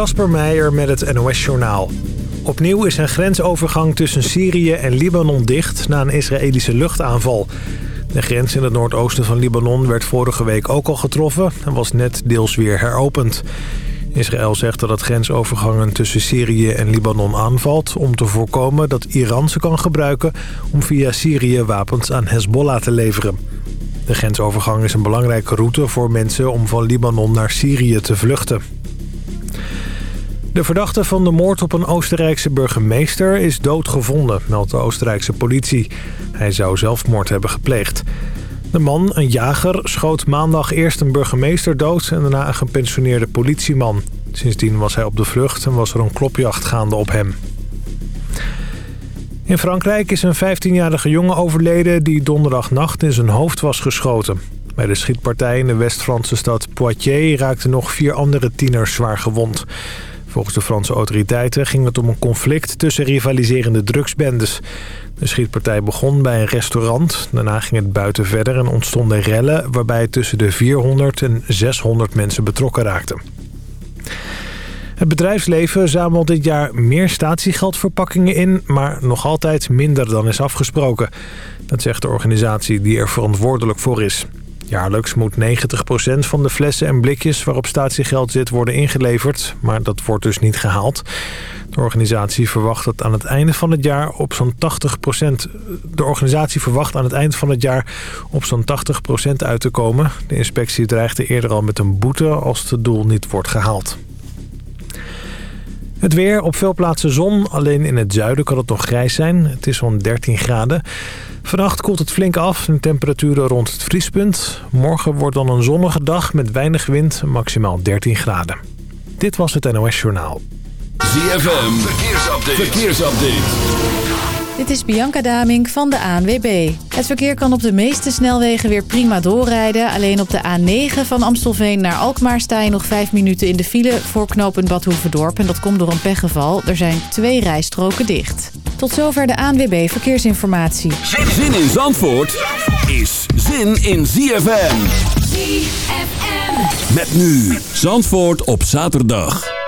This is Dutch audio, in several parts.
Kasper Meijer met het NOS-journaal. Opnieuw is een grensovergang tussen Syrië en Libanon dicht na een Israëlische luchtaanval. De grens in het noordoosten van Libanon werd vorige week ook al getroffen... en was net deels weer heropend. Israël zegt dat het grensovergangen tussen Syrië en Libanon aanvalt... om te voorkomen dat Iran ze kan gebruiken om via Syrië wapens aan Hezbollah te leveren. De grensovergang is een belangrijke route voor mensen om van Libanon naar Syrië te vluchten. De verdachte van de moord op een Oostenrijkse burgemeester is doodgevonden, meldt de Oostenrijkse politie. Hij zou zelfmoord hebben gepleegd. De man, een jager, schoot maandag eerst een burgemeester dood en daarna een gepensioneerde politieman. Sindsdien was hij op de vlucht en was er een klopjacht gaande op hem. In Frankrijk is een 15-jarige jongen overleden die donderdagnacht in zijn hoofd was geschoten. Bij de schietpartij in de West-Franse stad Poitiers raakten nog vier andere tieners zwaar gewond. Volgens de Franse autoriteiten ging het om een conflict tussen rivaliserende drugsbendes. De schietpartij begon bij een restaurant. Daarna ging het buiten verder en ontstonden rellen... waarbij tussen de 400 en 600 mensen betrokken raakten. Het bedrijfsleven zamelt dit jaar meer statiegeldverpakkingen in... maar nog altijd minder dan is afgesproken. Dat zegt de organisatie die er verantwoordelijk voor is. Jaarlijks moet 90% van de flessen en blikjes waarop statiegeld zit worden ingeleverd. Maar dat wordt dus niet gehaald. De organisatie verwacht dat aan het einde van het jaar op zo'n 80%... De organisatie verwacht aan het eind van het jaar op zo'n 80% uit te komen. De inspectie dreigde eerder al met een boete als het doel niet wordt gehaald. Het weer, op veel plaatsen zon. Alleen in het zuiden kan het nog grijs zijn. Het is zo'n 13 graden. Vannacht koelt het flink af en temperaturen rond het vriespunt. Morgen wordt dan een zonnige dag met weinig wind, maximaal 13 graden. Dit was het NOS Journaal. ZFM, verkeersupdate. verkeersupdate. Dit is Bianca Daming van de ANWB. Het verkeer kan op de meeste snelwegen weer prima doorrijden. Alleen op de A9 van Amstelveen naar Alkmaar sta je nog 5 minuten in de file voor knooppunt Badhoevedorp. En dat komt door een pechgeval. Er zijn twee rijstroken dicht. Tot zover de ANWB Verkeersinformatie. Zin in Zandvoort is zin in ZFM. ZFM. Met nu Zandvoort op zaterdag.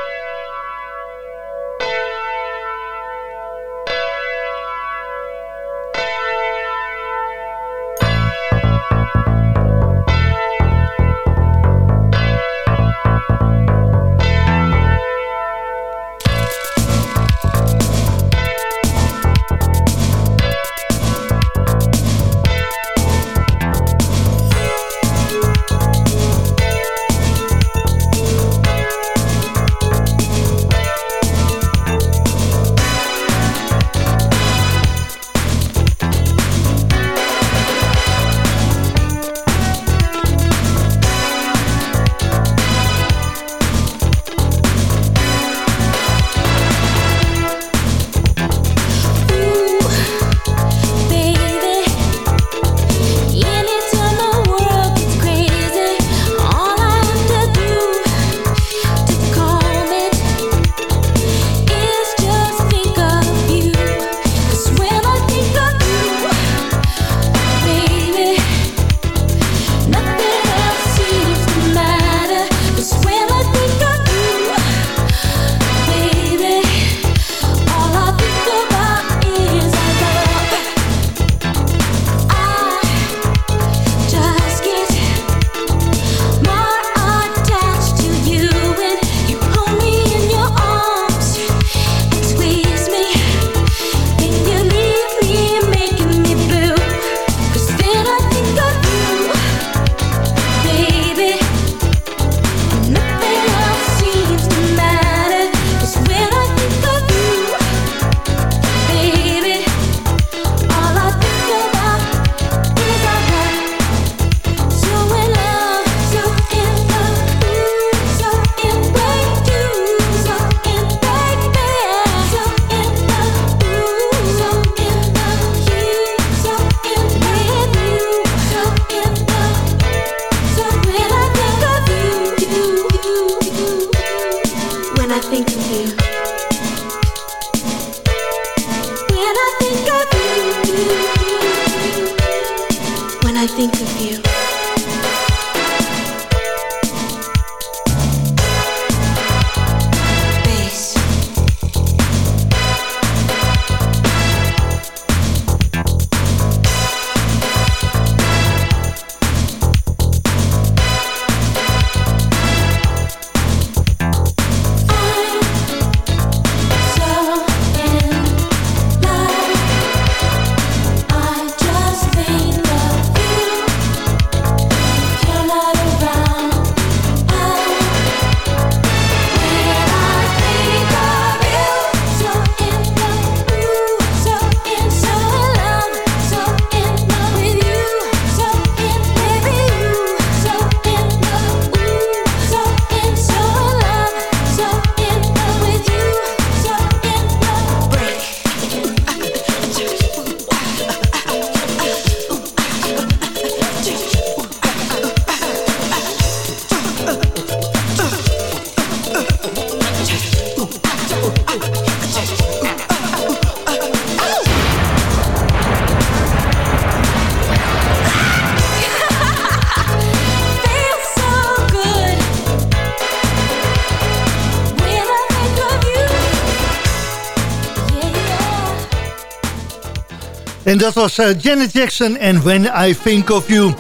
En dat was uh, Janet Jackson en When I Think of You.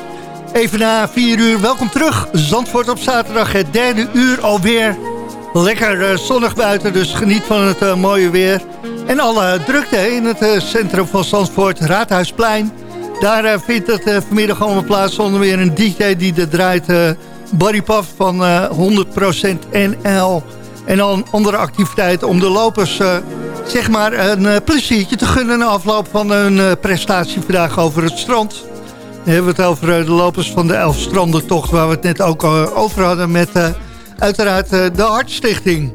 Even na vier uur, welkom terug. Zandvoort op zaterdag, het derde uur alweer. Lekker uh, zonnig buiten, dus geniet van het uh, mooie weer. En alle drukte in het centrum van Zandvoort, Raadhuisplein. Daar vindt het vanmiddag allemaal plaats onder weer een DJ die er draait... Barry Paf van 100% NL. En dan andere activiteiten om de lopers zeg maar een uh, pleziertje te gunnen... na afloop van een uh, prestatie vandaag over het strand. Dan hebben we het over uh, de lopers van de Elfstrandentocht... waar we het net ook over hadden met uiteraard de Hartstichting.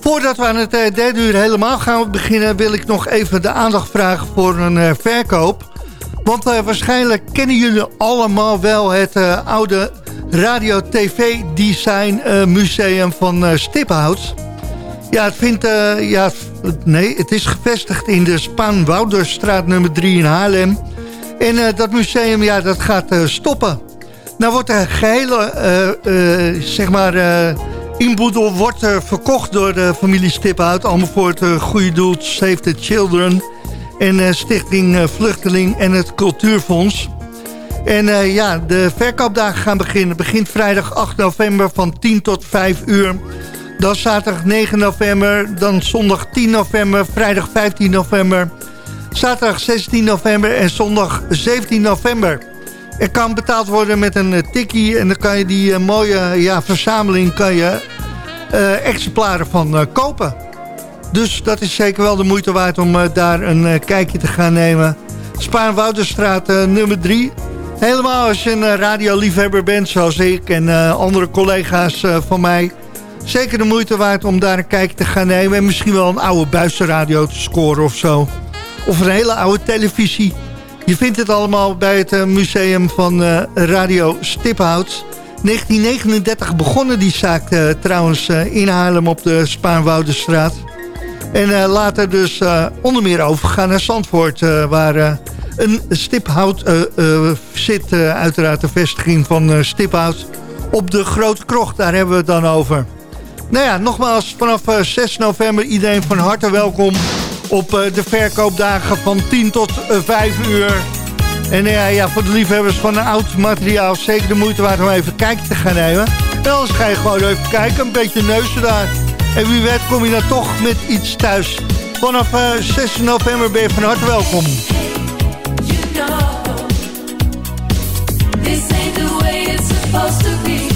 Voordat we aan het derde uur helemaal gaan beginnen... wil ik nog even de aandacht vragen voor een verkoop. Want waarschijnlijk kennen jullie allemaal wel het oude radio-tv-design museum van Stiphout... Ja, het vindt, uh, ja, nee, het is gevestigd in de Spaanwouderstraat nummer 3 in Haarlem. En uh, dat museum, ja, dat gaat uh, stoppen. Nou wordt de gehele, zeg maar, inboedel wordt verkocht door de familie Stiphout. Allemaal voor het goede doel Save the Children. En Stichting Vluchteling en het Cultuurfonds. En ja, de verkoopdagen gaan beginnen. Begint vrijdag 8 november van 10 tot 5 uur. Dan zaterdag 9 november, dan zondag 10 november, vrijdag 15 november... zaterdag 16 november en zondag 17 november. Er kan betaald worden met een uh, tikkie en dan kan je die uh, mooie ja, verzameling kan je, exemplaren van kopen. Dus dat is zeker wel de moeite waard om daar een kijkje te gaan nemen. Spaarnwouderstraat nummer 3. Helemaal als je een radioliefhebber bent zoals ik en andere collega's van mij zeker de moeite waard om daar een kijkje te gaan nemen. En misschien wel een oude buizenradio te scoren of zo. Of een hele oude televisie. Je vindt het allemaal bij het eh, museum van uh, Radio Stiphout. 1939 begonnen die zaak uh, trouwens in Haarlem op de Spaanwoudenstraat. En later dus onder meer overgegaan naar Zandvoort... waar een stiphout zit, uiteraard de vestiging van Stiphout... op de Grote Krocht, daar hebben we het dan over. Nou ja, nogmaals, vanaf 6 eh, november iedereen van harte welkom op eh, de verkoopdagen van 10 tot 5 eh, uur. En ja, ja, voor de liefhebbers van oud materiaal zeker de moeite waard om even kijken te gaan nemen. En anders ga je gewoon even kijken, een beetje neuzen daar. En wie weet kom je dan toch met iets thuis. Vanaf 6 november ben je van harte welkom. supposed to be.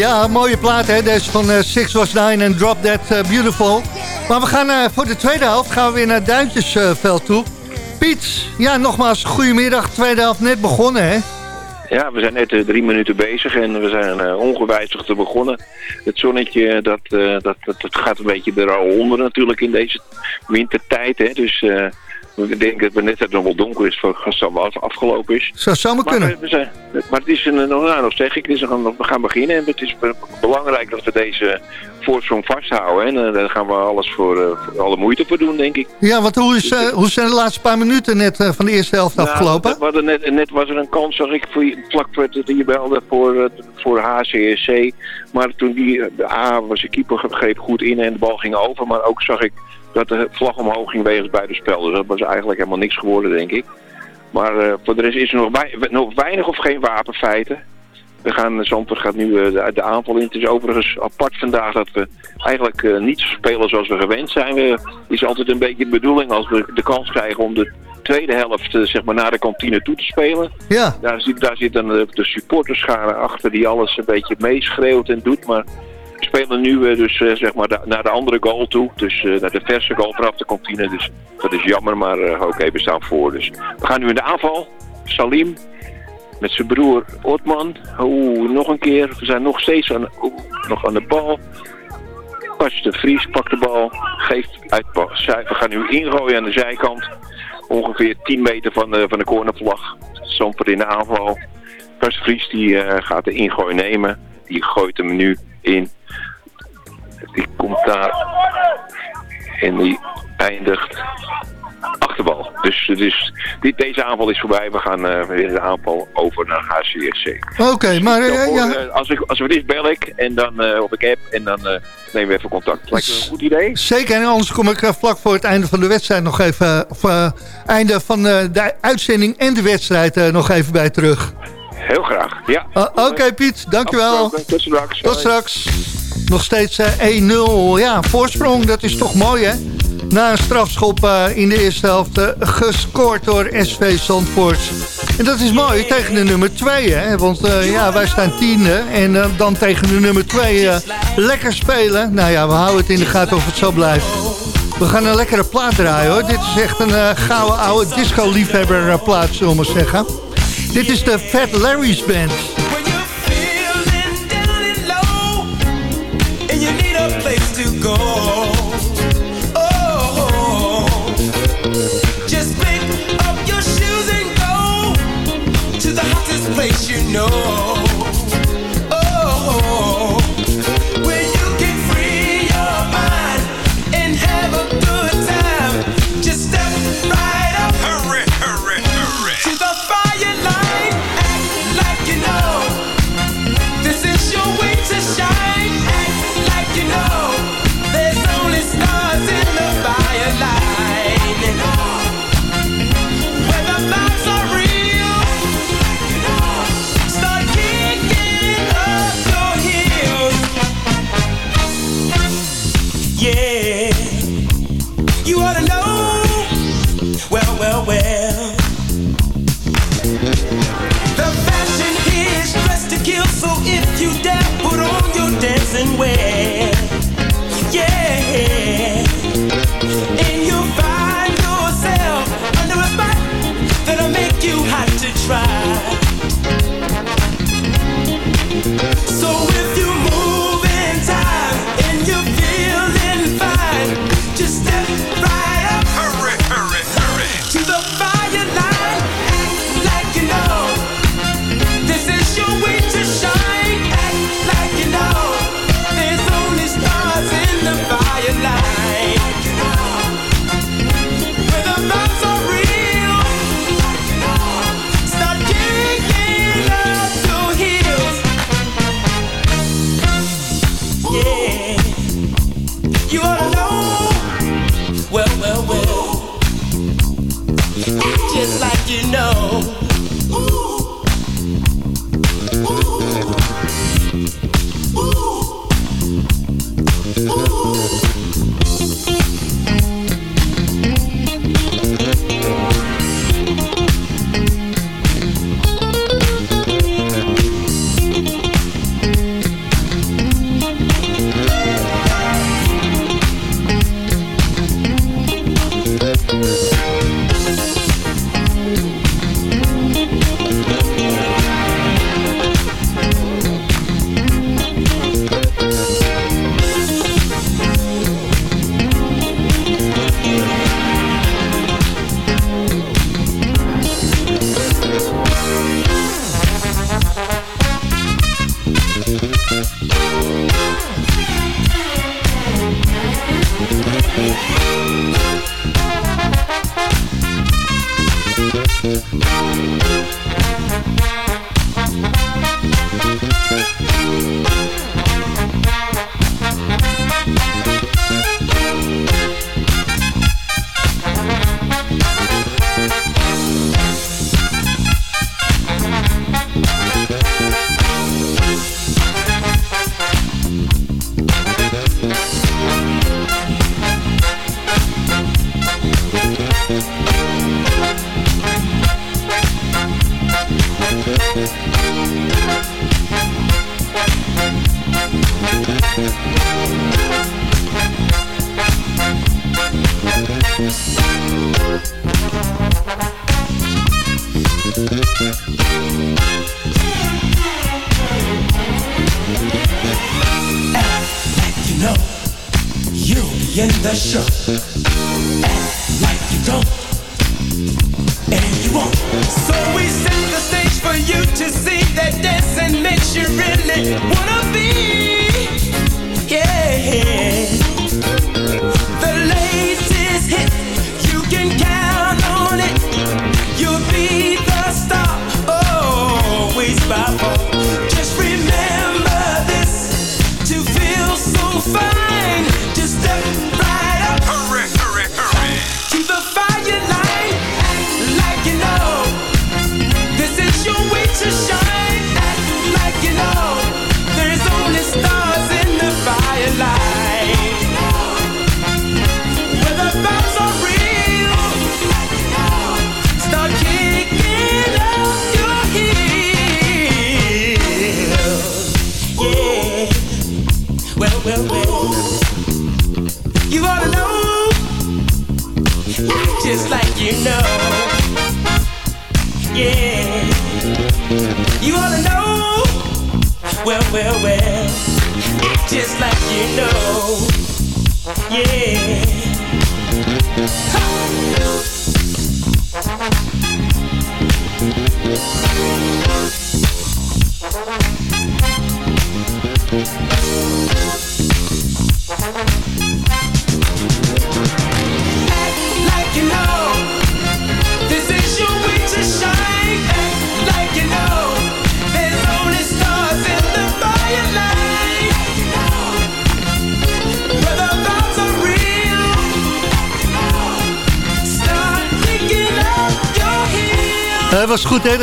Ja, mooie plaat hè. Deze van uh, Six Was Nine en Drop That uh, Beautiful. Maar we gaan uh, voor de tweede helft gaan we weer naar Duintjesveld toe. Piet, ja nogmaals, goedemiddag. Tweede helft net begonnen hè. Ja, we zijn net drie minuten bezig en we zijn ongewijzigd te begonnen. Het zonnetje, dat, dat, dat, dat, gaat een beetje eronder natuurlijk in deze wintertijd. Hè. Dus ik denk dat het net het nog wel donker is voor als het afgelopen is. Zou samen kunnen. We zijn, maar het is een, nou, nog zeg ik, het is we gaan beginnen. En het is belangrijk dat we deze voorsprong vasthouden. En uh, daar gaan we alles voor, uh, voor, alle moeite voor doen, denk ik. Ja, want hoe, is, uh, hoe zijn de laatste paar minuten net van de eerste helft nou, afgelopen? We net, net was er een kans, zag ik, voor, vlak voor het je belde voor, voor HCSC. Maar toen die, de A was de keeper greep goed in en de bal ging over. Maar ook zag ik dat de vlag omhoog ging wegens beide spel. Dus dat was eigenlijk helemaal niks geworden, denk ik. Maar uh, voor de rest is er nog, bij, nog weinig of geen wapenfeiten. We gaan, Zandvoort gaat nu uh, de, de, aanval in. Het is overigens apart vandaag dat we eigenlijk uh, niet spelen zoals we gewend zijn. Het is altijd een beetje de bedoeling als we de kans krijgen om de tweede helft zeg maar, naar de kantine toe te spelen. Ja. Daar, zit, daar zit dan de, de supporterschare achter die alles een beetje meeschreeuwt en doet. Maar spelen nu uh, dus uh, zeg maar naar de andere goal toe. Dus uh, naar de verse goal vanaf de kantine. Dus dat is jammer, maar ook even staan voor. Dus we gaan nu in de aanval. Salim met zijn broer Otman. Oeh, nog een keer. We zijn nog steeds aan, nog aan de bal. Pas de Vries pakt de bal. Geeft uit. We gaan nu ingooien aan de zijkant. Ongeveer 10 meter van de, van de cornervlag. In de aanval. Pas de Vries die gaat de ingooi nemen. Die gooit hem nu in die komt daar en die eindigt achterbal. Dus, dus dit, deze aanval is voorbij. We gaan uh, weer de aanval over naar HCSC. Oké, maar... Uh, ja. uh, als, ik, als het is, bel ik en dan op ik app en dan nemen we even contact. Lijkt me een goed idee? Zeker, en anders kom ik vlak voor het einde van de wedstrijd nog even... of einde van de uitzending en de wedstrijd nog even bij terug. Heel graag, ja. Oké Piet, dankjewel. Tot straks. Tot straks. Nog steeds 1-0. Ja, voorsprong, dat is toch mooi, hè? Na een strafschop uh, in de eerste helft uh, gescoord door SV Zandvoort. En dat is mooi tegen de nummer 2, hè? Want ja, wij staan tiende. En dan tegen de nummer 2 lekker spelen. Nou ja, we houden het in de gaten of het zo blijft. We gaan een lekkere plaat draaien, hoor. Dit is echt een gouden oude disco-liefhebber plaat, zullen we maar zeggen. Dit is de Fat Larry's Band. Know.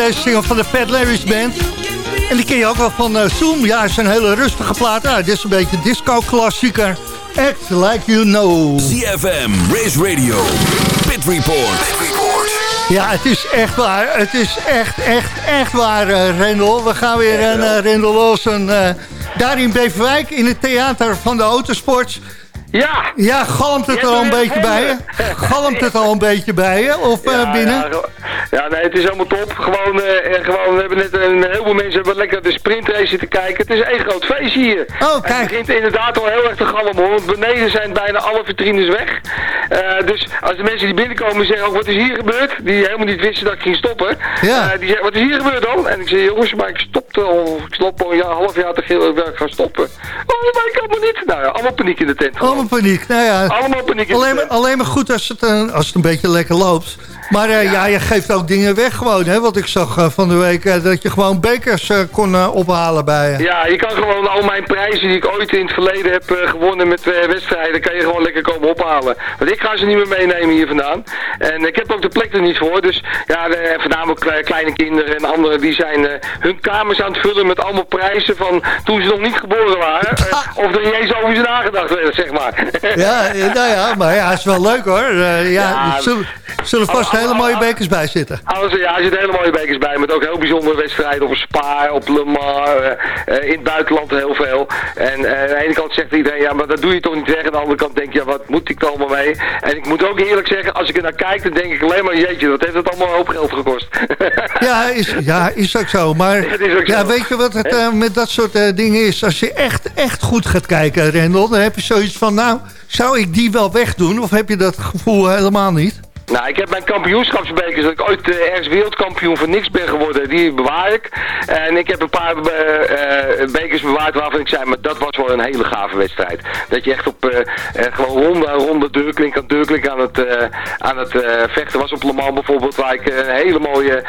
Deze single van de Fat Larry's Band. En die ken je ook wel van eh, Zoom. Ja, het is een hele rustige plaat. Ja, dit is een beetje disco-klassieker. Act like you know. ZFM, Race Radio, Pit Report. Ja, het is echt waar. Het is echt, echt, echt waar, eh Rendel. We gaan weer een uh, Rendel Lawson uh, daar in Beverwijk in het theater van de autosport. Ja! Ja, galmt het Je er al een beetje bij je? Galmt het al een beetje bij je? Of eh, Ja, binnen? Ja, ja, nee, het is helemaal top. Gewoon, eh, gewoon we hebben net een heel veel mensen hebben lekker de sprintrace zitten kijken. Het is één groot feestje hier. Oh, Het kijk. begint inderdaad al heel erg te galmen hoor. Want beneden zijn bijna alle vitrines weg. Eh, dus als de mensen die binnenkomen zeggen ook wat is hier gebeurd? Die helemaal niet wisten dat ik ging stoppen. Ja. Eh, die zeggen wat is hier gebeurd dan? En ik zeg jongens, maar ik stopte al, ik stop al een jaar, half jaar te dat ik ga stoppen. Oh, maar ik kan maar niet. Nou ja, allemaal paniek in de tent. gewoon. Allemaal paniek. Nou ja, Allemaal paniek in de alleen, maar, tent. alleen maar goed als het, als het een beetje lekker loopt. Maar eh, ja. je geeft ook dingen weg gewoon. Hè? Want ik zag eh, van de week eh, dat je gewoon bekers kon ophalen bij je. Ja, je kan gewoon al mijn prijzen die ik ooit in het verleden heb gewonnen met wedstrijden, kan je gewoon lekker komen ophalen. Want ik ga ze niet meer meenemen hier vandaan. En ik heb ook de plek er niet voor. Dus ja, voornamelijk kle- kleine kinderen en anderen die zijn hun kamers aan het vullen met allemaal prijzen van toen ze nog niet geboren waren. Of er niet eens over ze nagedacht werd, zeg maar. Ja, nou ja, maar ja, het is wel leuk hoor. Ja, Ja, zullen, zullen vast hele mooie bekers bij zitten. Ja, er zitten hele mooie bekers bij, met ook heel bijzondere wedstrijden op Spa, op Le Mans, eh, eh, in het buitenland heel veel. En eh, aan de ene kant zegt iedereen, ja, maar dat doe je toch niet weg. Aan de andere kant denk je, ja, wat moet ik er allemaal mee? En ik moet ook eerlijk zeggen, als ik er naar kijk, dan denk ik alleen maar, jeetje, dat heeft het allemaal een hoop geld gekost. Ja, is, ja, is ook zo. Maar ook ja, zo. weet je wat het met dat soort dingen is? Als je echt, echt goed gaat kijken, Rendel, dan heb je zoiets van... nou, zou ik die wel wegdoen? Of heb je dat gevoel helemaal niet? Nou, ik heb mijn kampioenschapsbekers, dat ik ooit ergens wereldkampioen voor niks ben geworden, die bewaar ik. En ik heb een paar eh, eh, bekers bewaard waarvan ik zei, maar dat was wel een hele gave wedstrijd. Dat je echt op eh, gewoon ronde ronde deurklink aan deurklink aan het, aan het vechten was op Le Mans bijvoorbeeld, waar ik een hele mooie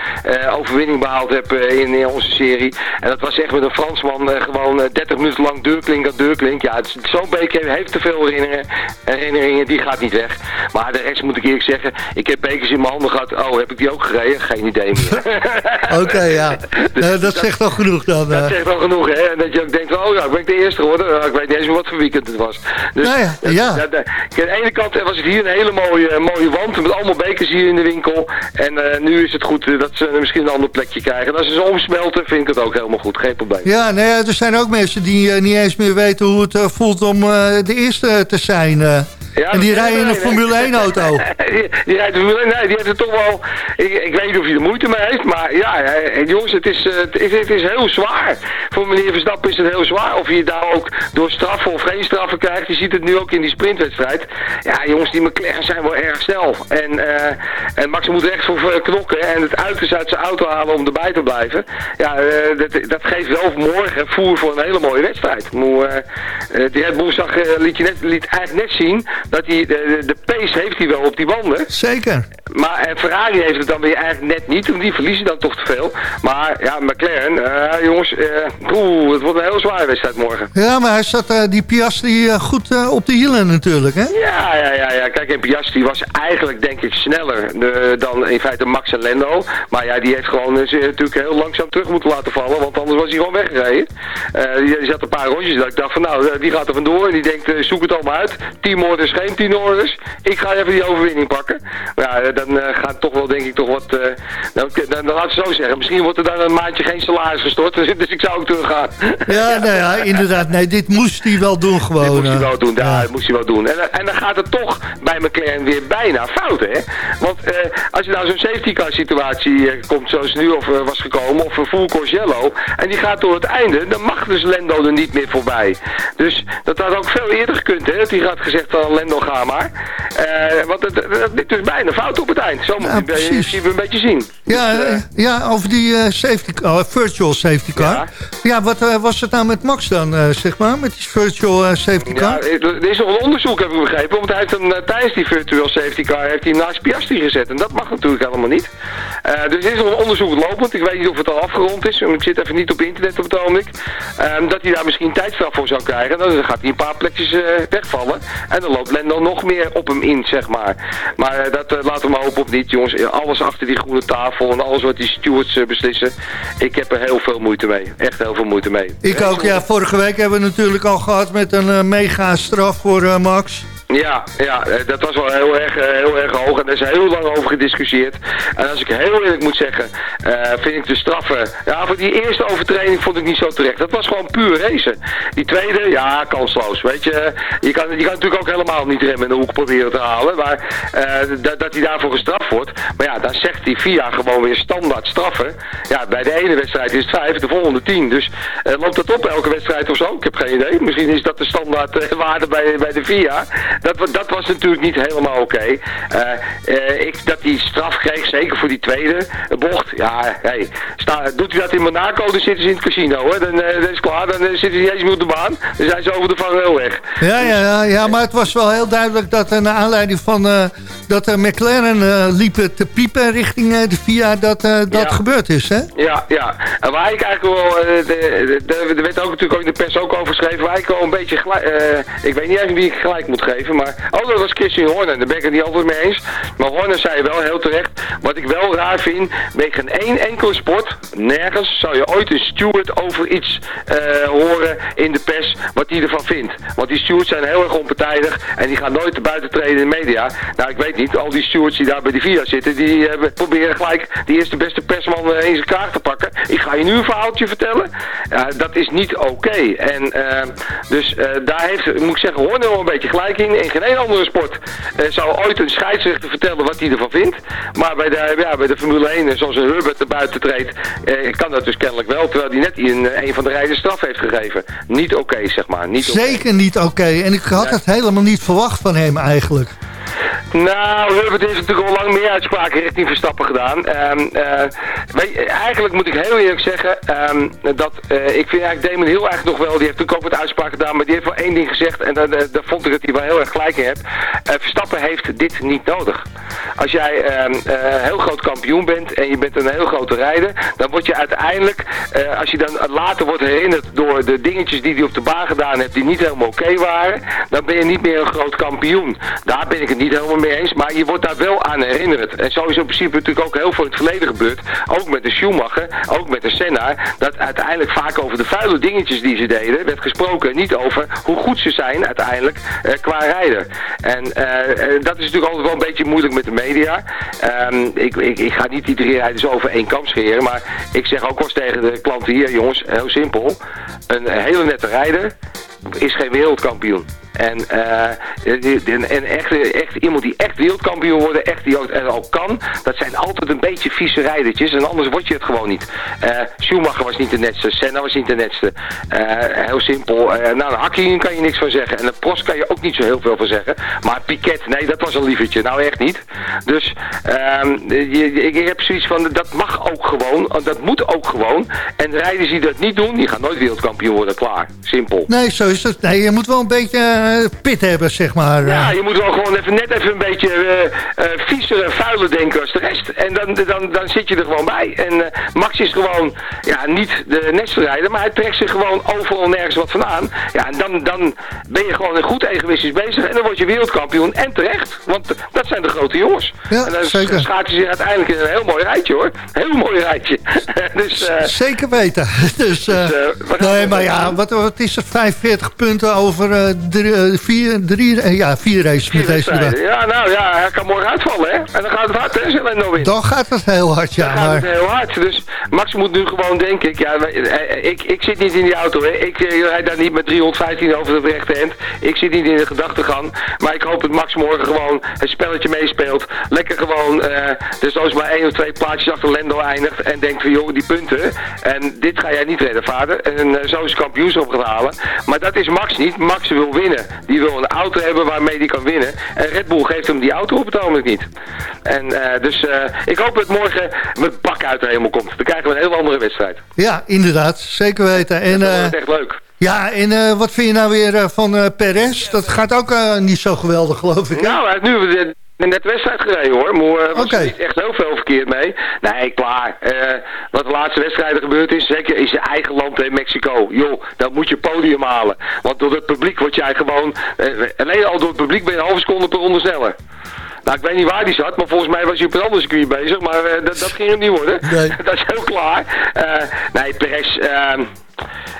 overwinning behaald heb in, in onze serie. En dat was echt met een Fransman gewoon eh, 30 minuten lang deurklink aan deurklink. Ja, zo'n beker heeft te veel herinneringen, herinneringen, die gaat niet weg. Maar de rest moet ik eerlijk zeggen, ik heb bekers in mijn handen gehad. Oh, heb ik die ook gereden? Geen idee meer. Oké, ja. Eh, dat zegt al genoeg dan. Dat eh. zegt al genoeg, hè? En dat je ook denkt, oh ja, ik ben de eerste geworden. Nou, ik weet niet eens meer wat voor weekend het was. Dus, Nou ja, ja. dat- aan de ene kant was het hier een hele mooie, mooie wand met allemaal bekers hier in de winkel. En eh, nu is het goed eh, dat ze misschien een ander plekje krijgen. En als ze ze omsmelten, vind ik het ook helemaal goed. Geen probleem. Ja, nou ja, er zijn ook mensen die eh, niet eens meer weten hoe het eh, voelt om eh, de eerste te zijn. eh. Ja, en die rijden in een? Formule 1 auto. die, die de Formule 1. Nee, die heeft het toch wel... Ik, ik weet niet of hij er moeite mee heeft, maar ja, jongens, het is, eh, het, is, het is heel zwaar. Voor meneer Verstappen is het heel zwaar. Of je daar ook door straffen of geen straffen krijgt. Je ziet het nu ook in die sprintwedstrijd. Ja, jongens, die McLaren zijn wel erg snel. En, eh, en Max moet er echt voor knokken en het uiterste uit zijn auto halen om erbij te blijven. Ja, eh, dat, dat geeft wel morgen voer voor een hele mooie wedstrijd. Moe, die Red Bull liet, je net, liet eigenlijk net zien dat hij de, de pace heeft hij wel op die banden. Zeker. Maar eh, Ferrari heeft het dan weer eigenlijk net niet, want die verliezen dan toch te veel. Maar ja, McLaren, eh, jongens, eh, oeh, het wordt een heel zware wedstrijd morgen. Ja, maar hij zat eh, die Piastri goed op de hielen natuurlijk, hè? Ja, ja, ja, ja. Kijk, en Piastri was eigenlijk denk ik sneller dan in feite Max en Lando. Maar ja, die heeft gewoon natuurlijk heel langzaam terug moeten laten vallen, want anders was hij gewoon weggereden. Die, zat een paar rondjes dat ik dacht van nou, die gaat er vandoor en die denkt, zoek het allemaal uit. Team orders, geen team orders. Ik ga even die overwinning pakken. Maar ja, eh, dan eh, gaat toch wel denk ik toch wat, eh, dan, dan, dan laat ik het zo zeggen. Misschien wordt er dan een maandje geen salaris gestort, dus, dus ik zou ook teruggaan. Ja, nou ja, inderdaad. Nee, dit moest hij wel doen gewoon. Dat moest hij wel doen, ja, dat moest hij wel doen. En, en dan gaat het toch bij McLaren weer bijna fout, hè. Want als je nou zo'n safety car situatie komt zoals nu of was gekomen, of een full course yellow, en die gaat door het einde, dan mag dus Lendo er niet meer voorbij. Dus dat had ook veel eerder gekund, hè, dat hij had gezegd van Lendo ga maar. Eh, want het, ligt dus bijna fout op het eind. Zo moet Ja, je we een beetje zien. Ja, Dus, eh, eh, ja, over die safety car, virtual safety car. Ja, Ja. wat was het nou met Max dan, zeg maar, met die virtual safety Ja, car? er er is nog een onderzoek, heb ik begrepen. Want hij heeft een, tijdens die virtual safety car heeft hij naast Piastri gezet. En dat mag natuurlijk helemaal niet. Dus er is nog een onderzoek lopend. Ik weet niet of het al afgerond is. Ik zit even niet op internet op het ogenblik. Ehm, dat hij daar misschien tijdstraf voor zou krijgen. Dan gaat hij een paar plekjes wegvallen. En dan loopt Lando nog meer op hem in, zeg maar. Maar eh, dat eh, laten we maar hopen op niet, jongens. Alles achter die groene tafel en alles wat die stewards eh, beslissen. Ik heb er heel veel moeite mee. Echt heel veel moeite mee. Ik ook, ja. Vorige week hebben we natuurlijk al gehad met een mega straf voor Max. Ja, ja, eh, dat was wel heel erg, eh, heel erg hoog en daar is heel lang over gediscussieerd. En als ik heel eerlijk moet zeggen, eh, vind ik de straffen... Ja, voor die eerste overtreding vond ik niet zo terecht. Dat was gewoon puur racen. Die tweede, ja, kansloos. Weet je, je kan, je kan natuurlijk ook helemaal niet remmen in de hoek proberen te halen. Maar dat, hij daarvoor gestraft wordt. Maar ja, dan zegt die VIA gewoon weer standaard straffen. Ja, bij de ene wedstrijd is het vijf, de volgende tien. Dus loopt dat op elke wedstrijd of zo? Ik heb geen idee. Misschien is dat de standaard waarde bij, bij de VIA. Dat, dat was natuurlijk niet helemaal oké. Eh, eh, ik dat hij straf kreeg, zeker voor die tweede bocht. Ja, hey, sta, doet hij dat in Monaco, dan zitten ze in het casino. Hoor. Dan, eh, dan is klaar, dan zitten ze niet eens meer op de baan. Dan zijn ze over de vangrail weg. Ja, ja, ja, ja, maar het was wel heel duidelijk dat eh, naar aanleiding van dat eh, McLaren eh, liep te piepen richting de VIA dat dat Ja. gebeurd is, hè? Ja, ja. En waar ik eigenlijk wel, er werd ook natuurlijk ook in de pers ook over geschreven, waar ik wel een beetje ik weet niet even wie ik gelijk moet geven, maar, oh dat was Christian Horner, daar ben ik het niet altijd mee eens. Maar Horner zei wel heel terecht, wat ik wel raar vind, geen één enkele sport, nergens, zou je ooit een steward over iets eh, horen in de pers, wat hij ervan vindt. Want die stewards zijn heel erg onpartijdig en die gaan nooit te buiten treden in de media. Nou, ik weet niet, al die stewards die daar bij de VIA zitten, die hebben, proberen gelijk de eerste beste persman eh, in zijn kaart te pakken. Ik ga je nu een verhaaltje vertellen. Dat is niet oké. En eh, dus eh, daar heeft, moet ik zeggen, Horner wel een beetje gelijk in. In geen één andere sport eh, zou ooit een scheidsrechter vertellen wat hij ervan vindt. Maar bij de, ja, bij de Formule 1, eh, zoals een Herbert er buiten treedt, eh, kan dat dus kennelijk wel. Terwijl hij net een, een van de rijders straf heeft gegeven. Niet oké, zeg maar. Niet. Zeker niet oké. En ik had Ja. het helemaal niet verwacht van hem eigenlijk. Nou, Herbert heeft natuurlijk al lang meer uitspraken richting Verstappen gedaan. Ehm, eh, eigenlijk moet ik heel eerlijk zeggen ehm, dat eh, ik vind eigenlijk Damon heel erg nog wel, die heeft natuurlijk ook wat uitspraken gedaan, maar die heeft wel één ding gezegd en daar, vond ik dat hij wel heel erg gelijk in hebt. Eh, Verstappen heeft dit niet nodig. Als jij eh, heel groot kampioen bent en je bent een heel grote rijder, dan word je uiteindelijk, als je dan later wordt herinnerd door de dingetjes die hij op de baan gedaan heeft, die niet helemaal oké waren, dan ben je niet meer een groot kampioen. Daar ben ik het niet helemaal mee eens, maar je wordt daar wel aan herinnerd. En zo is in principe natuurlijk ook heel veel in het verleden gebeurd, ook met de Schumacher, ook met de Senna, dat uiteindelijk vaak over de vuile dingetjes die ze deden, werd gesproken, niet over hoe goed ze zijn uiteindelijk eh, qua rijder. En eh, eh, dat is natuurlijk altijd wel een beetje moeilijk met de media. Ehm, ik, ik, ik ga niet drie rijders over één kam scheren, maar ik zeg ook wel eens tegen de klanten hier, jongens, heel simpel. Een hele nette rijder is geen wereldkampioen. En, die- en echt, echt iemand die echt wereldkampioen wordt, echt die ook, en ook kan, dat zijn altijd een beetje vieze rijdertjes. En anders word je het gewoon niet. Eh, Schumacher was niet de netste, Senna was niet de netste. Eh, heel simpel. Nou, Hakkinen kan je niks van zeggen. En een Prost kan je ook niet zo heel veel van zeggen. Maar Piquet, nee, dat was een lievertje. Nou, echt niet. Dus ehm, ik, heb zoiets van, dat mag ook gewoon. Dat moet ook gewoon. En rijders die dat niet doen, die gaan nooit wereldkampioen worden. Klaar. Simpel. Nee, zo is het. Nee, je moet wel een beetje pit hebben, zeg maar. Ja, Eh, je moet wel gewoon even net even een beetje eh eh, viezer en vuiler denken als de rest. En dan, dan, dan zit je er gewoon bij. En eh, Max is gewoon, ja, niet de nestrijder, maar hij trekt zich gewoon overal nergens wat van aan. Ja, en dan, dan ben je gewoon goed egoïstisch bezig en dan word je wereldkampioen. En terecht, want dat zijn de grote jongens. Ja, en dan zeker. schaart hij zich uiteindelijk in een heel mooi rijtje hoor. Heel mooi rijtje. dus, eh, Zeker weten. Dus, eh, Dus, eh, nee, maar ja, wat, wat is het? 45 punten over eh, drie, eh, vier, drie, eh, ja, vier races met deze. Ja, nou ja, hij kan morgen uitvallen hè. En dan gaat het hard hè, Lendo wint. Dan gaat het heel hard, ja. Dan gaat het Maar, heel hard. Dus Max moet nu gewoon, denk ik, ja, eh, ik, ik zit niet in die auto, hè. Ik eh, rijd daar niet met 315 over het rechte end. Ik zit niet in de gedachtegang. Maar ik hoop dat Max morgen gewoon het spelletje meespeelt. Lekker gewoon, eh dus als maar één of twee plaatjes achter Lendo eindigt. En denkt van, joh, die punten. En dit ga jij niet redden, vader. En eh, zo is kampioenschap gaan halen. Maar dat is Max niet. Max wil winnen. Die wil een auto hebben waarmee hij kan winnen. En Red Bull geeft hem die auto op het ogenblik niet. En eh, dus eh, ik hoop dat morgen met bak uit de hemel komt. Dan krijgen we een heel andere wedstrijd. ja, inderdaad. Zeker weten. En, dat eh, wordt echt leuk. ja, en wat vind je nou weer van Perez? Dat gaat ook niet zo geweldig, geloof ik. hè? Nou, nu de net wedstrijd gereden hoor. Maar er was niet echt heel veel verkeerd mee. Nee, klaar. Eh, wat de laatste wedstrijden gebeurd is, zeker in zijn eigen land in Mexico. Joh, dan moet je podium halen. Want door het publiek word jij gewoon... eh, alleen al door het publiek ben je een halve seconde per ronde sneller. Nou, ik weet niet waar die zat, maar volgens mij was hij op een ander circuit bezig. Maar eh, dat, dat ging hem niet worden. Nee. dat is heel klaar. Eh, nee, Perez...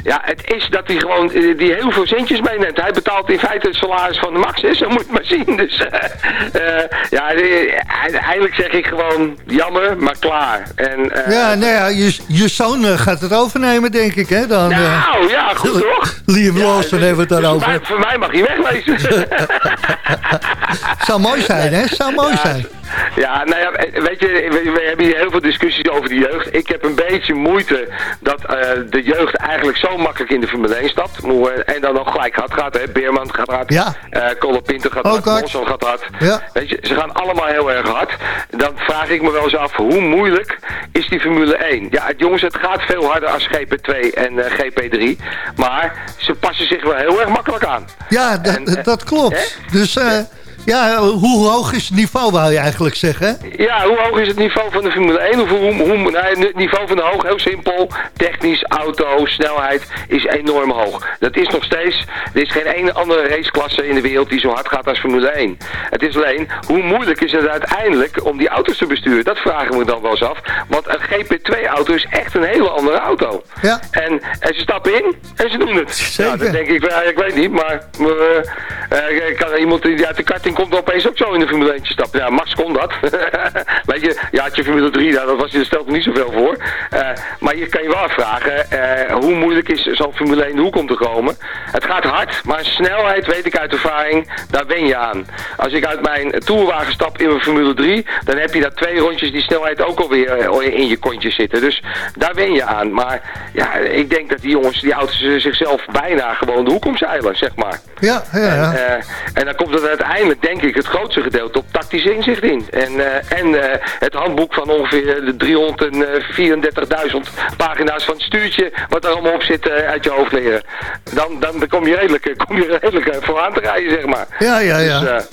ja, het is dat hij gewoon eh, die heel veel centjes meeneemt. Hij betaalt in feite het salaris van de Max, hè? zo moet je maar zien. Dus eh, ja, eh, eigenlijk zeg ik gewoon jammer, maar klaar. En, Ja, nou ja, je, je zoon gaat het overnemen, denk ik, hè? Dan, nou, ja, goed toch? Liam Ja, Lawson dus- hebben we het dus daarover. Voor mij, voor mij mag hij wegwezen. Zou mooi zijn, hè? Zou mooi Ja, zijn. Ja, nou ja, weet je, we, we hebben hier heel veel discussies over de jeugd. Ik heb een beetje moeite dat eh, de jeugd eigenlijk zo makkelijk in de Formule 1 stapt. En dan nog gelijk hard gaat, hè. Beerman gaat hard, Ja. Pinto gaat Ook hard. Monson gaat hard. Ja. Weet je, ze gaan allemaal heel erg hard. Dan vraag ik me wel eens af, hoe moeilijk is die Formule 1? Ja, het, jongens, het gaat veel harder als GP2 en eh, GP3. Maar ze passen zich wel heel erg makkelijk aan. Ja, dat, En, dat klopt. Dus ja, hoe hoog is het niveau, wou je eigenlijk zeggen? Ja, hoe hoog is het niveau van de Formule 1? Of hoe, hoe, het niveau van de hoog, heel simpel. Technisch, auto, snelheid is enorm hoog. Dat is nog steeds, er is geen ene andere raceklasse in de wereld die zo hard gaat als Formule 1. Het is alleen, hoe moeilijk is het uiteindelijk om die auto's te besturen? Dat vragen we dan wel eens af. Want een GP2-auto is echt een hele andere auto. Ja. En, en ze stappen in en ze doen het. Zeker. Ja, dan denk ik, ja, ik weet niet, maar eh, kan iemand die uit de karting komt opeens ook zo in de Formule 1 stappen? Ja, Max kon dat. weet je, ja, had je Formule 3, nou, dat was, daar stelt er niet zoveel voor. Eh, maar je kan je wel afvragen, eh, hoe moeilijk is zo'n Formule 1 de hoek om te komen? Het gaat hard, maar snelheid, weet ik uit ervaring, daar wen je aan. Als ik uit mijn tourwagen stap in mijn Formule 3, dan heb je daar twee rondjes die snelheid ook alweer eh, in je kontjes zitten. Dus daar wen je aan. Maar ja, ik denk dat die jongens, die auto's zichzelf bijna gewoon de hoek omzeilen, zeg maar. Ja, ja, ja. En, en dan komt er uiteindelijk, denk ik, het grootste gedeelte op tactische inzicht in. En, eh, en eh, het handboek van ongeveer de 334.000 pagina's van het stuurtje, wat er allemaal op zit, eh, uit je hoofd leren. Dan, dan, kom je redelijk, kom je redelijk vooraan te rijden, zeg maar. Ja, ja, ja. Dus,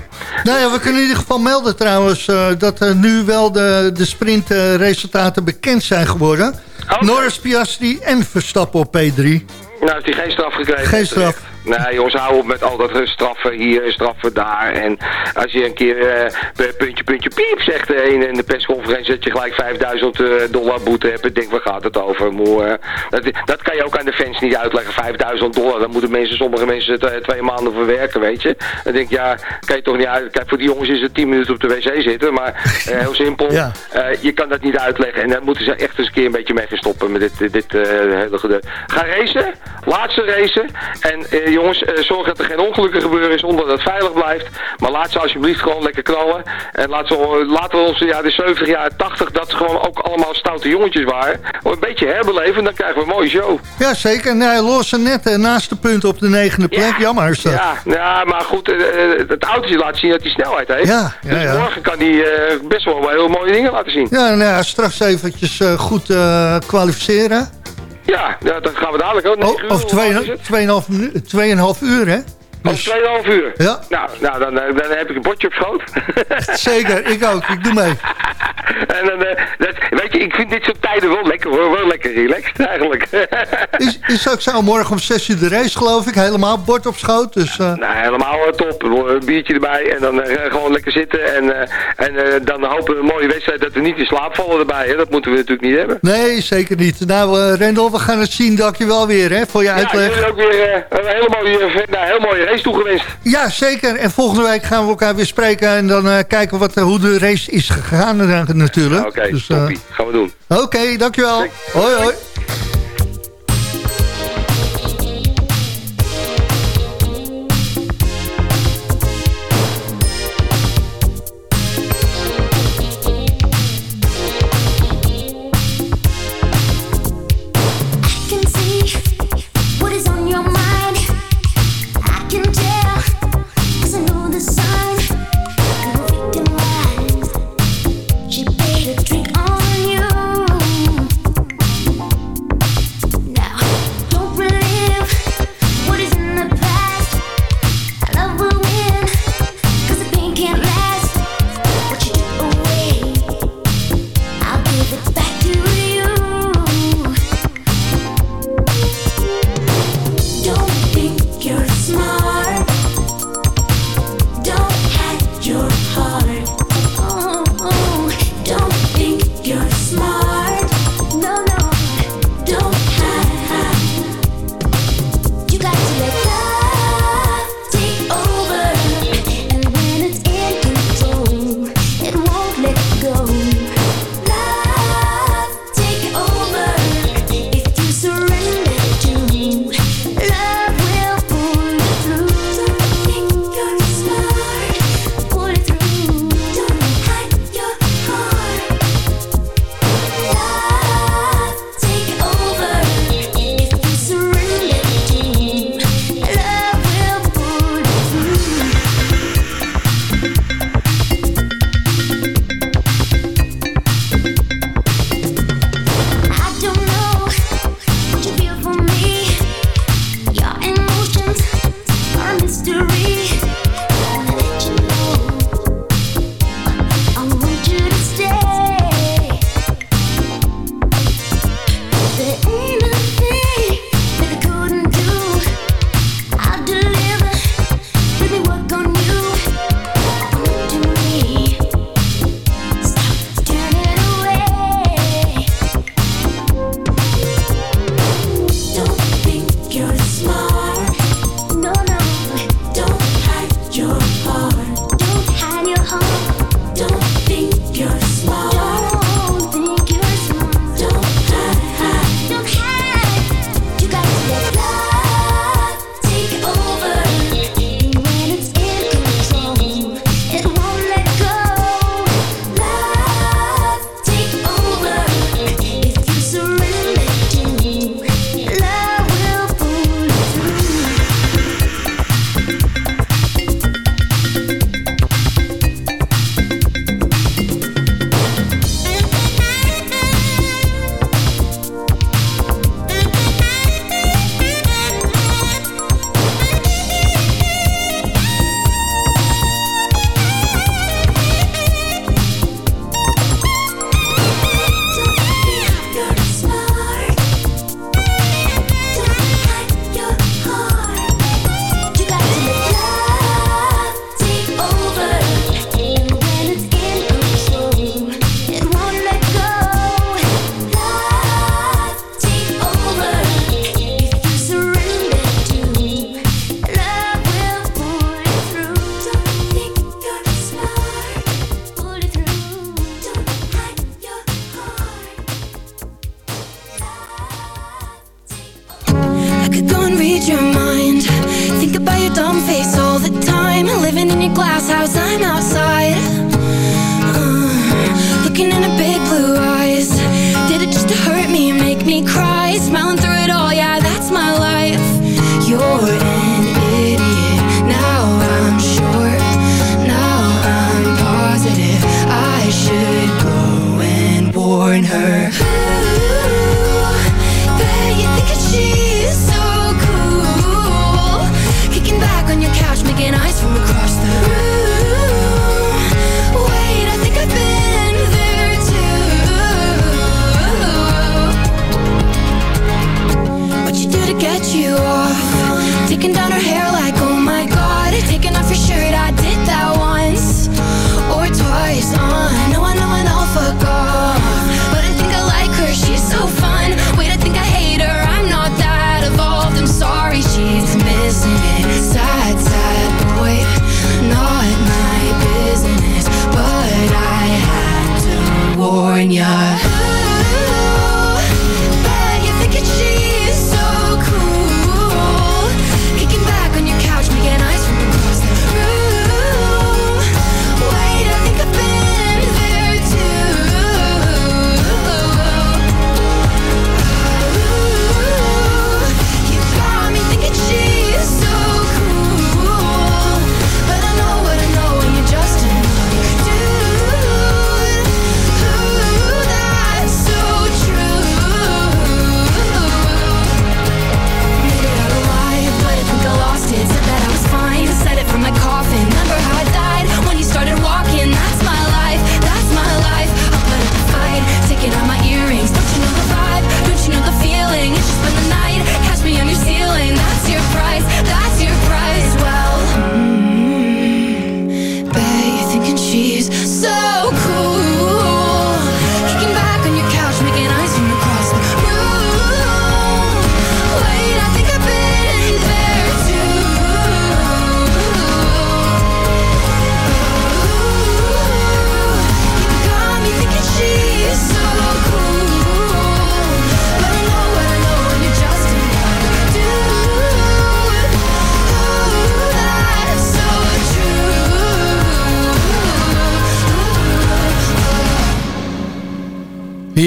Nou ja, we kunnen in ieder geval melden trouwens dat er nu wel de, de sprintresultaten bekend zijn geworden. Norris, Piastri en Verstappen op P3. Nou, heeft hij geen straf gekregen. Geen straf. Nee, jongens, hou op met al dat straffen hier en straffen daar. En als je een keer eh, puntje, puntje, piep zegt in, in de persconferentie dat je gelijk 5000 eh, dollar boete hebt. Ik denk, waar gaat het over? Moe, eh, dat, dat kan je ook aan de fans niet uitleggen. 5000 dollar, dan moeten mensen, sommige mensen twee maanden voor werken, weet je. Dan denk ik, ja, kan je toch niet uit... Kijk, voor die jongens is het 10 minuten op de wc zitten, maar heel simpel. Ja. Je kan dat niet uitleggen. En daar moeten ze echt eens een keer een beetje mee gaan stoppen met dit, dit, hele gedeelte. Ga racen, laatste racen. En jongens, eh, zorg dat er geen ongelukken gebeuren zonder dat het veilig blijft. Maar laat ze alsjeblieft gewoon lekker knallen. En laat ze, laten we ons ja, de 70 jaar, 80, dat ze gewoon ook allemaal stoute jongetjes waren. Een beetje herbeleven, dan krijgen we een mooie show. Ja, zeker. Nee, lossen net eh, naast de punt op de negende plek. Ja. Jammer is dat. Ja, ja, maar goed, eh, het autootje laat zien dat hij snelheid heeft. Ja, ja, dus ja. morgen kan hij best wel heel mooie dingen laten zien. Ja, nou ja, straks eventjes goed kwalificeren. Ja, dat gaan we dadelijk ook. Oh, Negen uur, over hoe laat is het? 2,5 minu- 2,5 uur, hè? Dus, Over 2,5 uur. Ja. Nou, nou dan, eh, dan heb ik een bordje op schoot. zeker, ik ook. Ik doe mee. en dan, eh, dat, weet je, ik vind dit soort tijden wel lekker hoor. Wel lekker relaxed eigenlijk. Is, is ook zo morgen om 6 uur de race, geloof ik. Helemaal bord op schoot. Dus, eh, Nou, helemaal top. Een biertje erbij en dan gewoon lekker zitten. En, en dan hopen we een mooie wedstrijd dat we niet in slaap vallen erbij. Hè. Dat moeten we natuurlijk niet hebben. nee, zeker niet. Nou, Rendel, we gaan het zien. Dankjewel weer hè, voor je Ja, uitleg. jullie ook weer een hele mooie, nou, heel mooie race toegewenst. Ja, zeker. En volgende week gaan we elkaar weer spreken. En dan eh, kijken wat, eh, hoe de race is gegaan eh, natuurlijk. Oké, Dus, toppie. Gaan we doen. Oké, dankjewel. Hoi, hoi.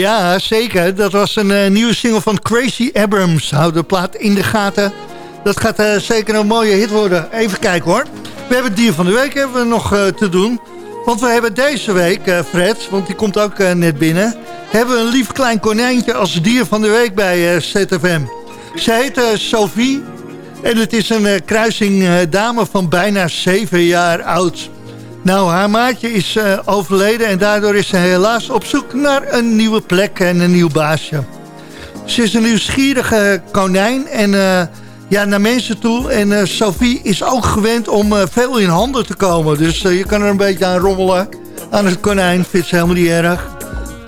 Ja, zeker. Dat was een eh, nieuwe single van Crazy Abrams. Hou de plaat in de gaten. Dat gaat eh, zeker een mooie hit worden. Even kijken hoor. We hebben het dier van de week hebben we nog eh, te doen. Want we hebben deze week, Fred, want die komt ook net binnen... hebben we een lief klein konijntje als dier van de week bij ZFM. Ze heet Sophie en het is een kruising dame van bijna 7 jaar oud. Nou, haar maatje is eh, overleden en daardoor is ze helaas op zoek naar een nieuwe plek en een nieuw baasje. Ze is een nieuwsgierige konijn en eh, ja, naar mensen toe. En eh, Sophie is ook gewend om veel in handen te komen. Dus je kan er een beetje aan rommelen. Aan het konijn vindt ze helemaal niet erg.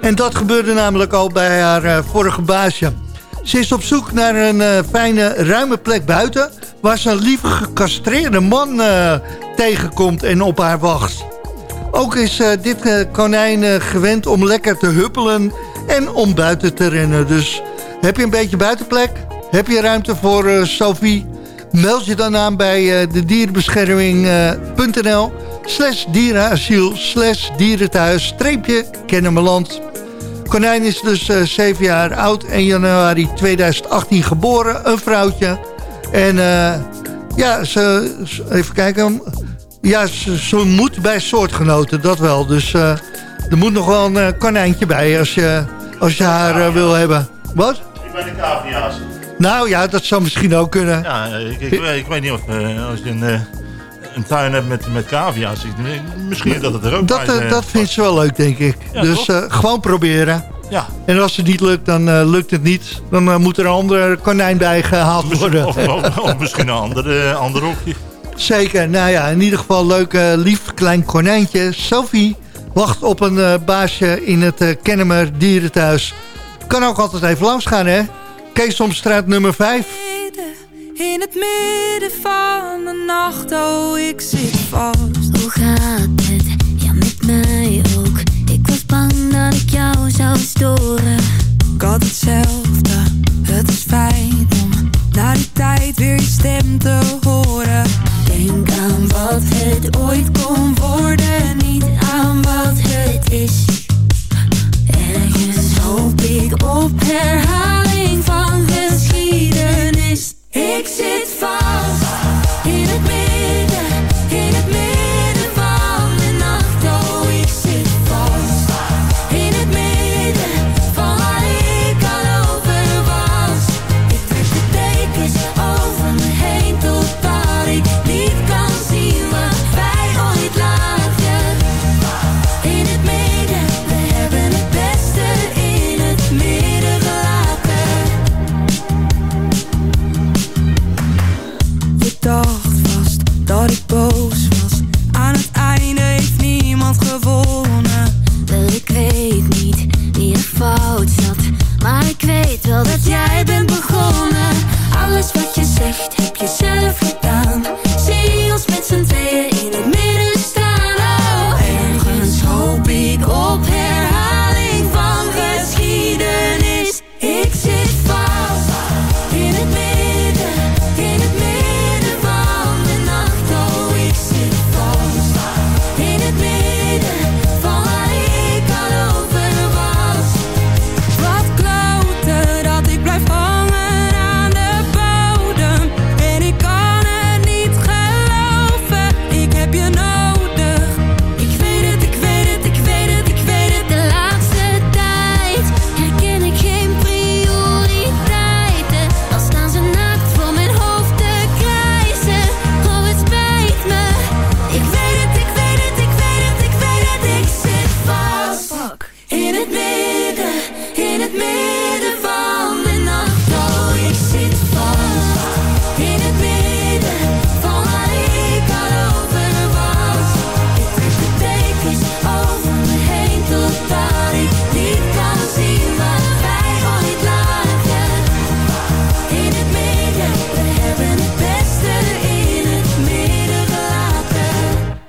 En dat gebeurde namelijk al bij haar vorige baasje. Ze is op zoek naar een fijne, ruime plek buiten... waar ze een lieve gecastreerde man tegenkomt en op haar wacht. Ook is eh, dit eh, konijn eh, gewend om lekker te huppelen en om buiten te rennen. Dus heb je een beetje buitenplek? Heb je ruimte voor Sophie? Meld je dan aan bij de dierenbescherming.nl slash dierenasiel slash dierenthuis streepje Kennemerland. Konijn is dus eh 7 jaar oud en januari 2018 geboren. Een vrouwtje. En ja, ze- even kijken. Ja, ze, ze moet bij soortgenoten, dat wel. Dus eh, er moet nog wel een eh, konijntje bij als je, als je haar eh, wil hebben. Wat? Ik ben de cavia's. Nou ja, dat zou misschien ook kunnen. Ja, ik, ik, ik weet niet of als je een, een tuin hebt met, met cavia's, misschien dat het er ook Dat, bij dat vindt ze wel leuk, denk ik. Ja, dus gewoon proberen. Ja. En als het niet lukt, dan lukt het niet. Dan moet er een ander konijn bij gehaald worden. Of, of, of misschien een ander, eh, ander hokje. Zeker. Nou ja, in ieder geval leuk, eh, lief klein konijntje. Sophie wacht op een eh, baasje in het eh, Kennemer dierenthuis. Kan ook altijd even langs gaan, hè? Keesomstraat nummer 5. In het midden van de nacht, oh ik zit vast. Hoe gaat het? Ja, met mij ook. Ik was bang dat ik jou zou storen. Ik had hetzelfde, het is fijn om na die tijd weer je stem te horen. Denk aan wat het ooit kon worden, niet aan wat het is. Ergens hoop ik op herhaling van geschiedenis. Ik zit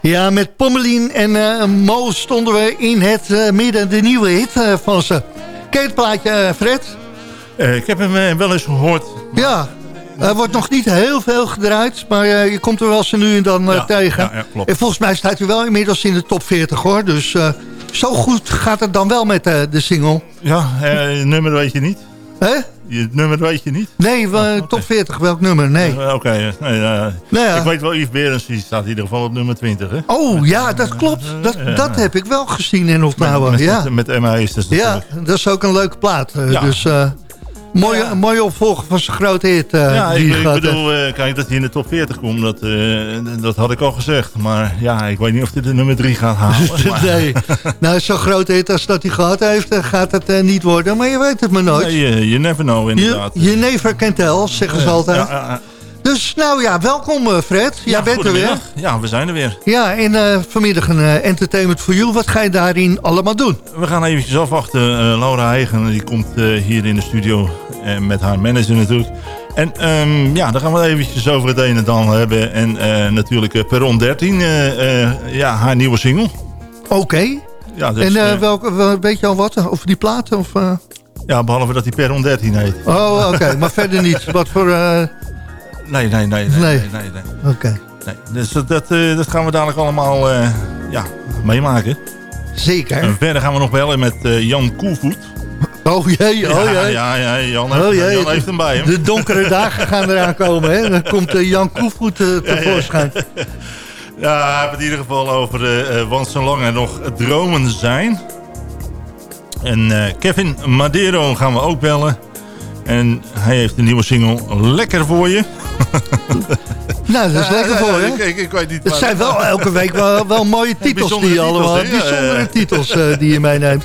Ja, met Pommelien en eh, Mo stonden we in het eh, midden, de nieuwe hit eh, van ze. Ken het plaatje, Fred? Ik heb hem wel eens gehoord. Ja, er wordt nog niet heel veel gedraaid, maar je komt er wel zo nu en dan Ja, tegen. ja, ja, klopt. En volgens mij staat u wel inmiddels in de top 40 hoor, dus zo goed gaat het dan wel met de single. Ja, nummer weet je niet. Hè? Je nummer weet je niet. Nee, we- top 40, welk nummer? Nee. Eh, Oké, eh, nee, eh, Nou ja. ik weet wel, Yves Berens die staat in ieder geval op nummer 20. Hè? Oh ja, dat klopt. Dat, dat heb ik wel gezien en onthouden. met, Ja. met, met Emma is dus ja, dat is ook een leuke plaat. eh, Ja. Dus eh mooie, een mooie opvolger van zijn grote hit. eh, Ja, die ik, eh, bedoel, eh, kijk, dat hij in de top 40 komt, dat, dat had ik al gezegd. Maar ja, ik weet niet of hij de nummer 3 gaat halen. nee, nou zo'n grote hit als dat hij gehad heeft, gaat het niet worden. Maar je weet het maar nooit. Nee, je, you never know inderdaad. je never can tell, zeggen ze altijd. Ja, ja, ja. Dus nou ja, welkom eh, Fred. Jij Ja, bent er weer. Ja, we zijn er weer. Ja, en eh, vanmiddag een eh, Entertainment for You. Wat ga je daarin allemaal doen? We gaan eventjes afwachten. Laura Heigen die komt hier in de studio met haar manager natuurlijk. En ehm, ja, dan gaan we eventjes over het een en ander hebben. En natuurlijk Perron 13, eh, eh, ja, haar nieuwe single. Oké. Ja, dus, en welke, wel- weet je al wat over die platen? Of, ja, behalve dat hij Perron 13 heet. Oh, oké. maar verder niet. Wat voor... Nee, nee, nee. nee, Nee. nee. Oké. Nee, dus dat, dat, eh, dat gaan we dadelijk allemaal eh, ja, meemaken. Zeker. En verder gaan we nog bellen met eh, Jan Koelvoet. Oh jee, oh ja, jee. ja, ja, Jan, Oh heeft, jee. Jan heeft hem bij hem. De donkere dagen gaan eraan komen. Hè? Dan komt Jan Koevoet tevoorschijn. Ja, hij heeft het in ieder geval over Want zolang er nog dromen zijn. En Kevin Madero gaan we ook bellen. En hij heeft een nieuwe single Lekker voor je. Nou, dat is lekker voor, hè? Ik, ik, ik weet niet Het zijn wel elke week wel, wel mooie titels die je allemaal... bijzondere titels eh, die je meeneemt.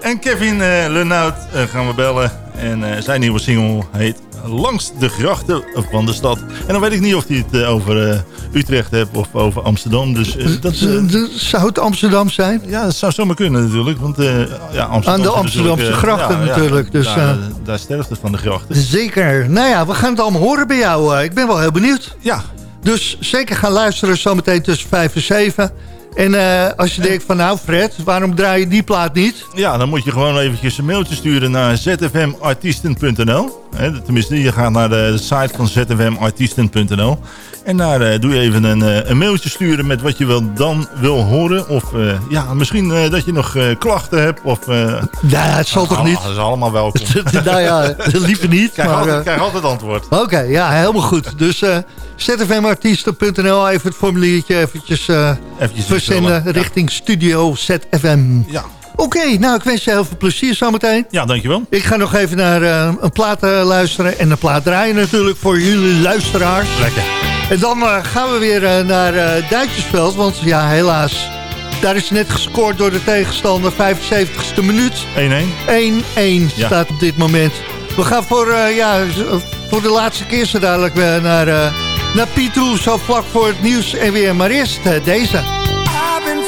En Kevin Lenaut eh, gaan we bellen. En zijn nieuwe single heet Langs de grachten van de stad. En dan weet ik niet of hij het eh, over eh, Utrecht hebt of over Amsterdam. Dus eh, dat, Zou het Amsterdam zijn? ja, dat zou zomaar kunnen natuurlijk. Want, ja, Amsterdam Aan de Amsterdamse grachten natuurlijk, dus, daar, daar sterft het van de grachten. Zeker. Nou ja, we gaan het allemaal horen bij jou. Ik ben wel heel benieuwd. Ja, Dus zeker gaan luisteren zometeen tussen 5 en 7. En als je denkt van nou Fred, waarom draai je die plaat niet? ja, dan moet je gewoon eventjes een mailtje sturen naar zfmartiesten.nl. Tenminste, je gaat naar de site van zfmartiesten.nl. En daar eh, doe je even een, eh, een mailtje sturen met wat je wel dan wil horen. Of eh, ja, misschien dat je nog klachten hebt. Of, Ja, het zal toch niet? Dat is allemaal welkom. nou ja, liever niet. Krijg, maar, altijd, krijg altijd antwoord. Oké, ja, helemaal goed. Dus zfmartiesten.nl, even het formuliertje eventjes Eventjes verzenden richting Studio ZFM. Ja. Oké, nou ik wens je heel veel plezier zometeen. ja, dankjewel. Ik ga nog even naar eh, een plaat eh, luisteren en een plaat draaien natuurlijk voor jullie luisteraars. Lekker. En dan eh, gaan we weer naar eh Duitsersveld, want ja, helaas, daar is net gescoord door de tegenstander, 75ste minuut. 1-1. 1-1 Ja. staat op dit moment. We gaan voor, eh, ja, voor de laatste keer zo dadelijk weer naar, eh naar P2, zo vlak voor het nieuws en weer. Maar eerst deze. I've been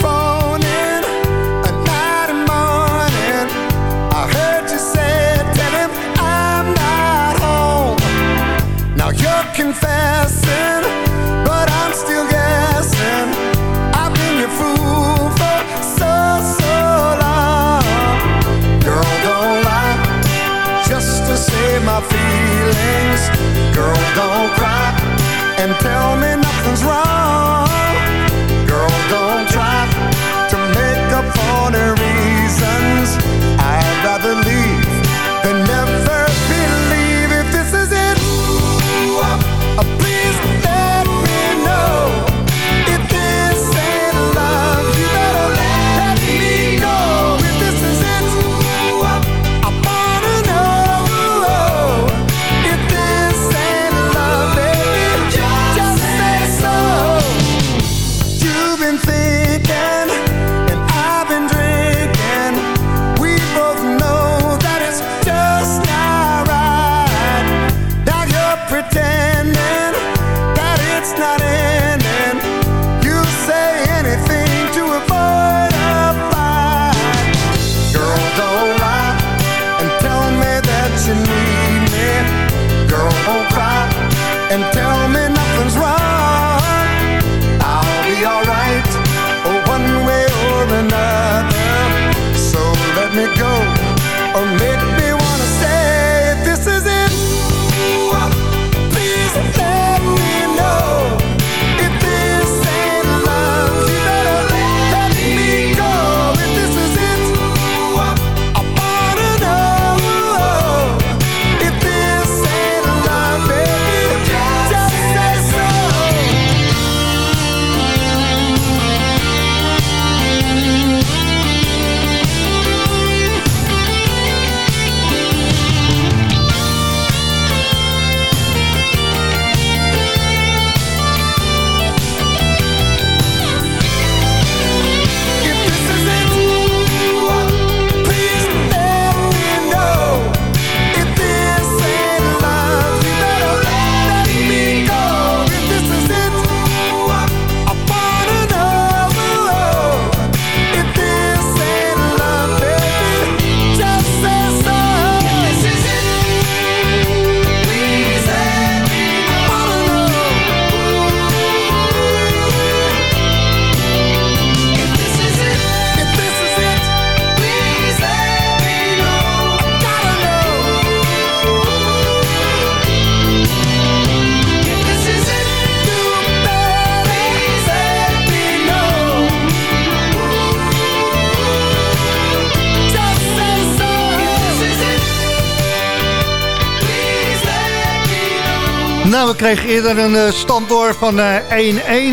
kregen eerder een eh, stand door van eh,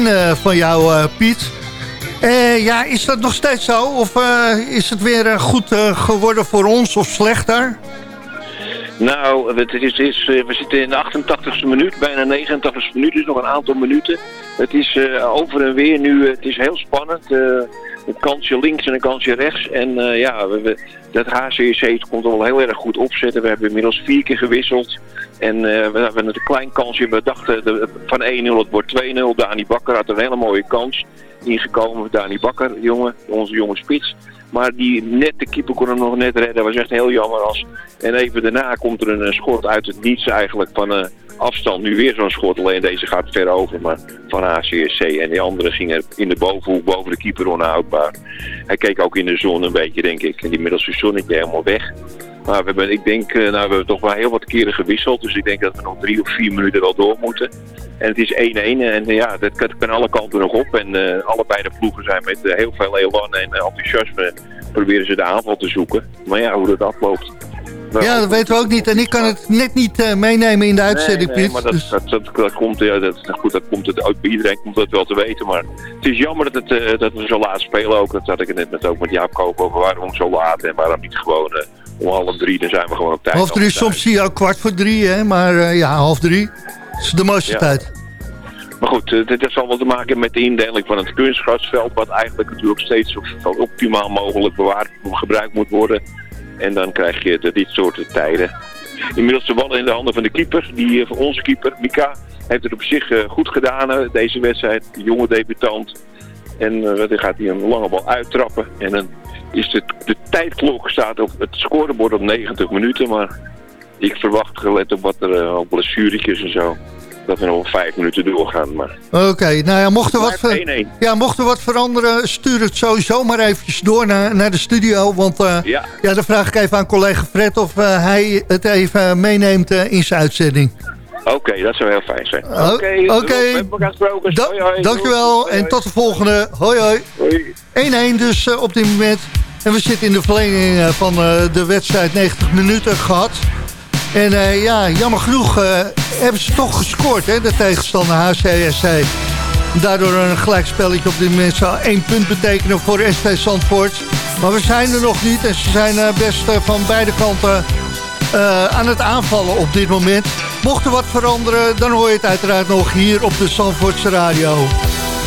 1-1 eh, van jou, eh, Piet. Eh, ja, is dat nog steeds zo? Of eh, is het weer eh, goed eh, geworden voor ons of slechter? Nou, het is, eh, we zitten in de 88ste minuut, bijna 89ste minuut, dus nog een aantal minuten. Het is eh, over en weer nu, eh, het is heel spannend. eh, een kansje links en een kansje rechts. En eh, ja, we, we- dat HCC komt wel heel erg goed opzetten. We hebben inmiddels vier keer gewisseld. En eh, we hebben een klein kansje. We dachten de, van 1-0 het wordt 2-0. Dani Bakker had een hele mooie kans ingekomen. Dani Bakker, jongen, onze jonge spits. Maar die net, de keeper kon hem nog net redden. Was echt heel jammer. Als. En even daarna komt er een eh, schot uit het niets eigenlijk van eh, afstand. Nu weer zo'n schot, alleen deze gaat ver over. Maar van ACSC en die andere gingen in de bovenhoek boven de keeper onhoudbaar. Hij keek ook in de zon een beetje, denk ik. En die middelste zonnetje helemaal weg. Maar we hebben, ik denk, eh, nou, we hebben toch wel heel wat keren gewisseld. Dus ik denk dat we nog drie of vier minuten wel door moeten. En het is 1-1 en eh, ja, dat kan, alle kanten nog op. En eh, allebei de ploegen zijn met heel veel elan en enthousiasme proberen ze de aanval te zoeken. Maar ja, hoe dat afloopt. Nou, Ja, dat weten we ook niet. En ik kan het net niet meenemen in de uitzending, nee, maar dat, Dus- dat, dat, dat komt, ja, dat, goed, dat komt het, ook bij iedereen komt dat wel te weten. Maar het is jammer dat, het, dat we zo laat spelen ook. Dat had ik het net met, ook met Jaap Koop over. Waarom zo laat en waarom niet gewoon om half drie, dan zijn we gewoon op tijd. half drie, soms zie je ook kwart voor drie, hè. Maar eh, ja, half drie is de mooiste Ja. tijd. Maar goed, eh, dit heeft allemaal te maken met de indeling van het kunstgrasveld, wat eigenlijk natuurlijk steeds zo optimaal mogelijk bewaard gebruikt moet worden. En dan krijg je dit soort tijden. Inmiddels de bal in de handen van de keeper, die, eh, onze keeper, Mika, heeft het op zich goed gedaan, deze wedstrijd. De jonge debutant. En eh, dan gaat hij een lange bal uittrappen. En dan is de, de tijdklok staat op het scorebord op 90 minuten, maar ik verwacht, gelet op wat er op blessuretjes en zo, dat we nog wel vijf minuten doorgaan. Maar Oké, nou ja, mocht er, wat, Blijft ver- 1-1. ja, mocht er wat veranderen, stuur het sowieso maar eventjes door naar, naar de studio. Want eh, Ja. ja, dan vraag ik even aan collega Fred of eh, hij het even meeneemt eh, in zijn uitzending. Oké, dat zou heel fijn zijn. Oké, elkaar gesproken. Da- Hoi, hoi. dankjewel Hoi, en tot de volgende. Hoi hoi. Hoi. 1-1 dus eh, op dit moment. En we zitten in de verlenging eh, van eh, de wedstrijd 90 minuten gehad. En eh, ja, jammer genoeg eh, hebben ze toch gescoord, hè, de tegenstander HCSC. Daardoor een gelijkspelletje op dit moment zou één punt betekenen voor SV Zandvoort. Maar we zijn er nog niet en ze zijn best van beide kanten eh, aan het aanvallen op dit moment. Mocht er wat veranderen, dan hoor je het uiteraard nog hier op de Zandvoortse Radio.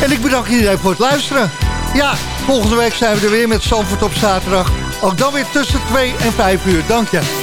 En ik bedank iedereen voor het luisteren. Ja, volgende week zijn we er weer met Zandvoort op zaterdag. Ook dan weer tussen 2 en 5 uur. Dank je.